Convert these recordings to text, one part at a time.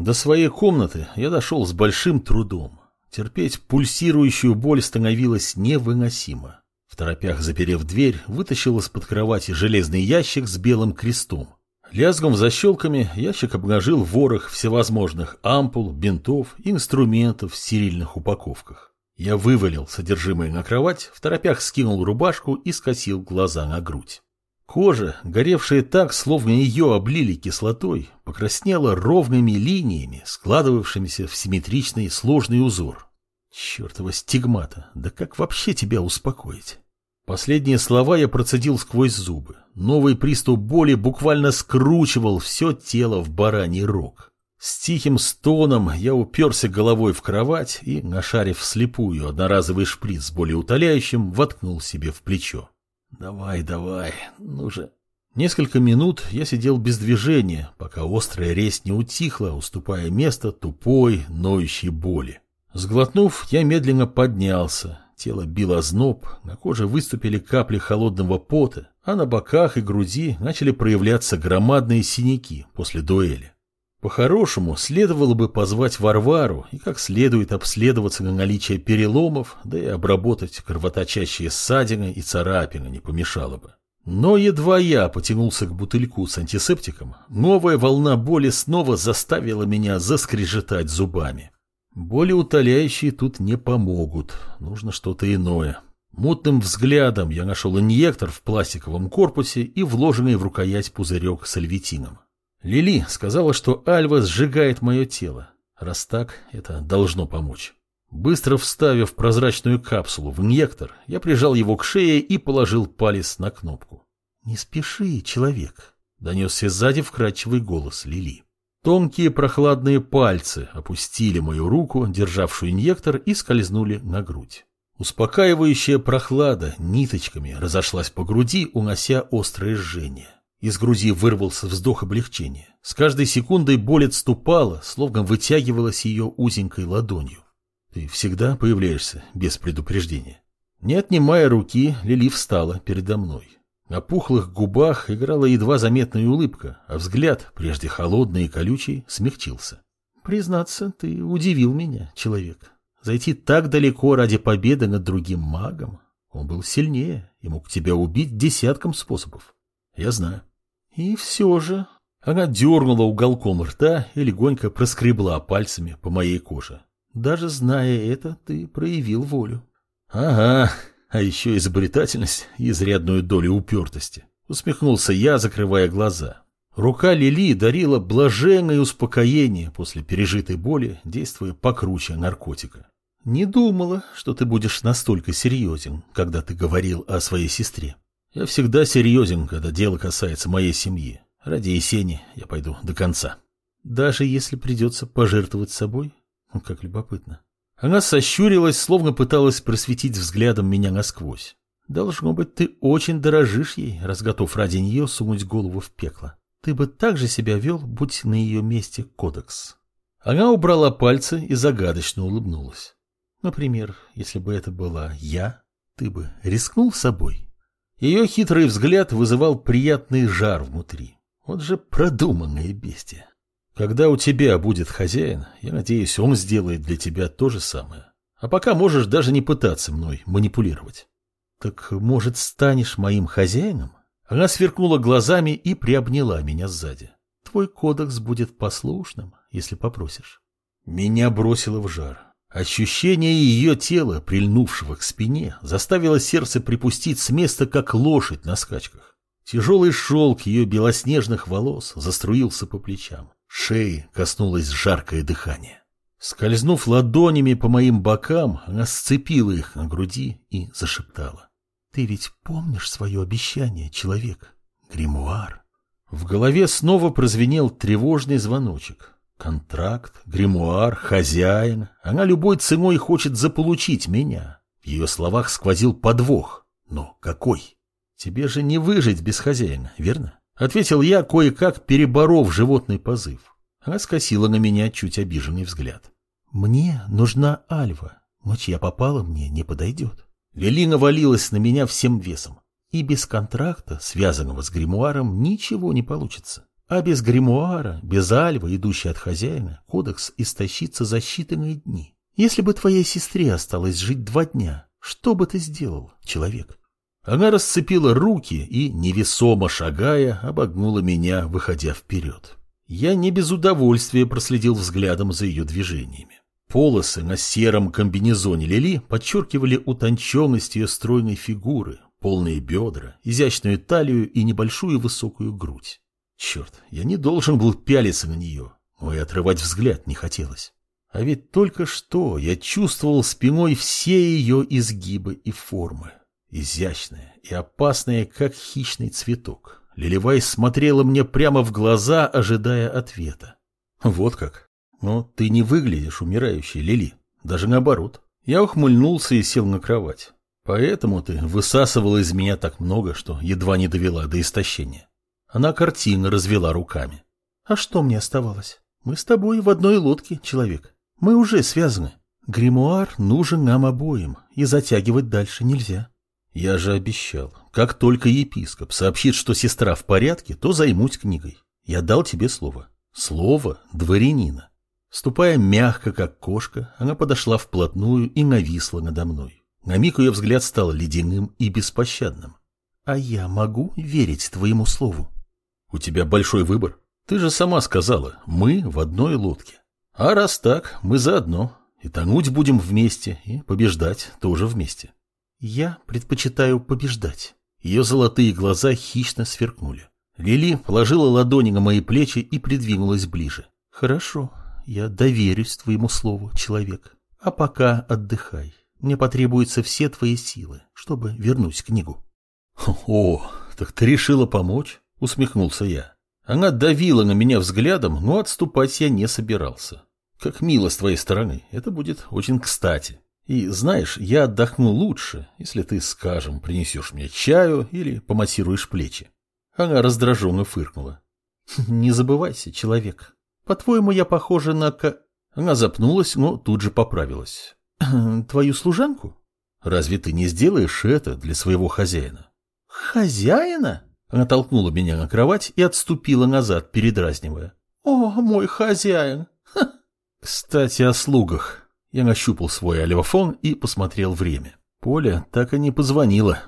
До своей комнаты я дошел с большим трудом. Терпеть пульсирующую боль становилось невыносимо. В торопях заперев дверь, вытащил из-под кровати железный ящик с белым крестом. Лязгом защелками ящик обнажил ворох всевозможных ампул, бинтов инструментов в стерильных упаковках. Я вывалил содержимое на кровать, в торопях скинул рубашку и скосил глаза на грудь. Кожа, горевшая так, словно ее облили кислотой, покраснела ровными линиями, складывавшимися в симметричный сложный узор. Чертова стигмата, да как вообще тебя успокоить? Последние слова я процедил сквозь зубы. Новый приступ боли буквально скручивал все тело в бараний рог. С тихим стоном я уперся головой в кровать и, нашарив вслепую одноразовый шприц с болеутоляющим, воткнул себе в плечо. Давай, давай, ну же. Несколько минут я сидел без движения, пока острая резь не утихла, уступая место тупой, ноющей боли. Сглотнув, я медленно поднялся. Тело било зноб, на коже выступили капли холодного пота, а на боках и груди начали проявляться громадные синяки после дуэли. По-хорошему, следовало бы позвать Варвару и как следует обследоваться на наличие переломов, да и обработать кровоточащие ссадины и царапины не помешало бы. Но едва я потянулся к бутыльку с антисептиком, новая волна боли снова заставила меня заскрежетать зубами. Боли утоляющие тут не помогут, нужно что-то иное. Мутным взглядом я нашел инъектор в пластиковом корпусе и вложенный в рукоять пузырек с альвитином. Лили сказала, что Альва сжигает мое тело. Раз так, это должно помочь. Быстро вставив прозрачную капсулу в инъектор, я прижал его к шее и положил палец на кнопку. «Не спеши, человек», — донесся сзади вкрадчивый голос Лили. Тонкие прохладные пальцы опустили мою руку, державшую инъектор, и скользнули на грудь. Успокаивающая прохлада ниточками разошлась по груди, унося острое жжение. Из груди вырвался вздох облегчения. С каждой секундой боль отступала, словно вытягивалась ее узенькой ладонью. Ты всегда появляешься без предупреждения. Не отнимая руки, Лили встала передо мной. На пухлых губах играла едва заметная улыбка, а взгляд, прежде холодный и колючий, смягчился. «Признаться, ты удивил меня, человек. Зайти так далеко ради победы над другим магом. Он был сильнее и мог тебя убить десятком способов. Я знаю. И все же... Она дернула уголком рта и легонько проскребла пальцами по моей коже. Даже зная это, ты проявил волю. Ага, а еще изобретательность и изрядную долю упертости. Усмехнулся я, закрывая глаза. Рука Лили дарила блаженное успокоение после пережитой боли, действуя покруче наркотика. Не думала, что ты будешь настолько серьезен, когда ты говорил о своей сестре. Я всегда серьезен, когда дело касается моей семьи. Ради Есени я пойду до конца. Даже если придется пожертвовать собой? Ну, как любопытно. Она сощурилась, словно пыталась просветить взглядом меня насквозь. Должно быть, ты очень дорожишь ей, раз готов ради нее сунуть голову в пекло. Ты бы так же себя вел, будь на ее месте кодекс. Она убрала пальцы и загадочно улыбнулась. Например, если бы это была я, ты бы рискнул собой? Ее хитрый взгляд вызывал приятный жар внутри. Вот же продуманное бестия. Когда у тебя будет хозяин, я надеюсь, он сделает для тебя то же самое. А пока можешь даже не пытаться мной манипулировать. Так, может, станешь моим хозяином? Она сверкнула глазами и приобняла меня сзади. Твой кодекс будет послушным, если попросишь. Меня бросило в жар. Ощущение ее тела, прильнувшего к спине, заставило сердце припустить с места, как лошадь на скачках. Тяжелый шелк ее белоснежных волос заструился по плечам. Шеи коснулось жаркое дыхание. Скользнув ладонями по моим бокам, она сцепила их на груди и зашептала. «Ты ведь помнишь свое обещание, человек? Гримуар?» В голове снова прозвенел тревожный звоночек. Контракт, гримуар, хозяин. Она любой ценой хочет заполучить меня. В ее словах сквозил подвох. Но какой? Тебе же не выжить без хозяина, верно? Ответил я, кое-как переборов животный позыв. Она скосила на меня чуть обиженный взгляд. Мне нужна Альва. Но чья попала мне не подойдет. Лилина валилась на меня всем весом. И без контракта, связанного с гримуаром, ничего не получится. А без гримуара, без альва, идущей от хозяина, кодекс истощится за считанные дни. Если бы твоей сестре осталось жить два дня, что бы ты сделал, человек? Она расцепила руки и, невесомо шагая, обогнула меня, выходя вперед. Я не без удовольствия проследил взглядом за ее движениями. Полосы на сером комбинезоне Лили подчеркивали утонченность ее стройной фигуры, полные бедра, изящную талию и небольшую высокую грудь. Черт, я не должен был пялиться на нее, но отрывать взгляд не хотелось. А ведь только что я чувствовал спиной все ее изгибы и формы. Изящная и опасная, как хищный цветок. Лилевай смотрела мне прямо в глаза, ожидая ответа. Вот как. Но ты не выглядишь умирающей, Лили. Даже наоборот. Я ухмыльнулся и сел на кровать. Поэтому ты высасывала из меня так много, что едва не довела до истощения. Она картинно развела руками. А что мне оставалось? Мы с тобой в одной лодке, человек. Мы уже связаны. Гримуар нужен нам обоим, и затягивать дальше нельзя. Я же обещал, как только епископ сообщит, что сестра в порядке, то займусь книгой. Я дал тебе слово. Слово дворянина. Ступая мягко, как кошка, она подошла вплотную и нависла надо мной. На миг ее взгляд стал ледяным и беспощадным. А я могу верить твоему слову? У тебя большой выбор. Ты же сама сказала, мы в одной лодке. А раз так, мы заодно. И тонуть будем вместе, и побеждать тоже вместе. Я предпочитаю побеждать. Ее золотые глаза хищно сверкнули. Лили положила ладони на мои плечи и придвинулась ближе. Хорошо, я доверюсь твоему слову, человек. А пока отдыхай. Мне потребуются все твои силы, чтобы вернуть книгу. О, так ты решила помочь? Усмехнулся я. Она давила на меня взглядом, но отступать я не собирался. Как мило с твоей стороны, это будет очень кстати. И знаешь, я отдохну лучше, если ты, скажем, принесешь мне чаю или помассируешь плечи. Она раздраженно фыркнула. Не забывайся, человек. По-твоему, я похожа на... Она запнулась, но тут же поправилась. Твою служанку? Разве ты не сделаешь это для своего хозяина? Хозяина? Она толкнула меня на кровать и отступила назад, передразнивая. О, мой хозяин! Кстати, о слугах. Я нащупал свой алевофон и посмотрел время. Поля так и не позвонила.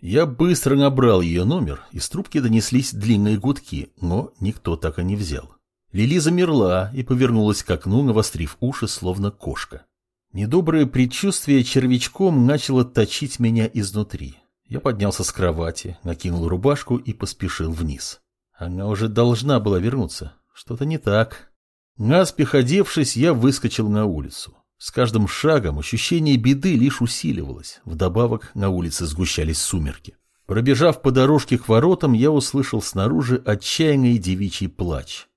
Я быстро набрал ее номер, из трубки донеслись длинные гудки, но никто так и не взял. Лили замерла и повернулась к окну, навострив уши, словно кошка. Недоброе предчувствие червячком начало точить меня изнутри. Я поднялся с кровати, накинул рубашку и поспешил вниз. Она уже должна была вернуться. Что-то не так. Наспех одевшись, я выскочил на улицу. С каждым шагом ощущение беды лишь усиливалось. Вдобавок на улице сгущались сумерки. Пробежав по дорожке к воротам, я услышал снаружи отчаянный девичий плач.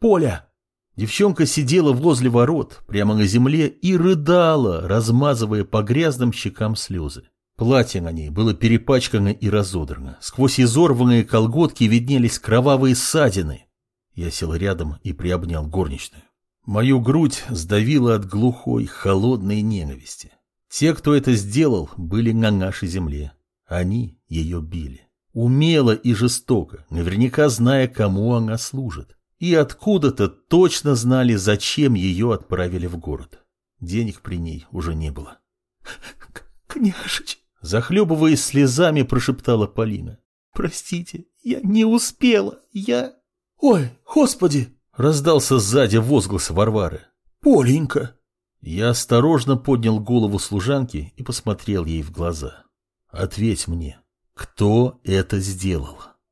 «Поля!» Девчонка сидела возле ворот, прямо на земле, и рыдала, размазывая по грязным щекам слезы. Платье на ней было перепачкано и разодрано. Сквозь изорванные колготки виднелись кровавые ссадины. Я сел рядом и приобнял горничную. Мою грудь сдавило от глухой, холодной ненависти. Те, кто это сделал, были на нашей земле. Они ее били. Умело и жестоко, наверняка зная, кому она служит. И откуда-то точно знали, зачем ее отправили в город. Денег при ней уже не было. «Княжич!» Захлебываясь слезами, прошептала Полина. «Простите, я не успела, я...» «Ой, господи!» Раздался сзади возглас Варвары. «Поленька!» Я осторожно поднял голову служанки и посмотрел ей в глаза. «Ответь мне, кто это сделал?»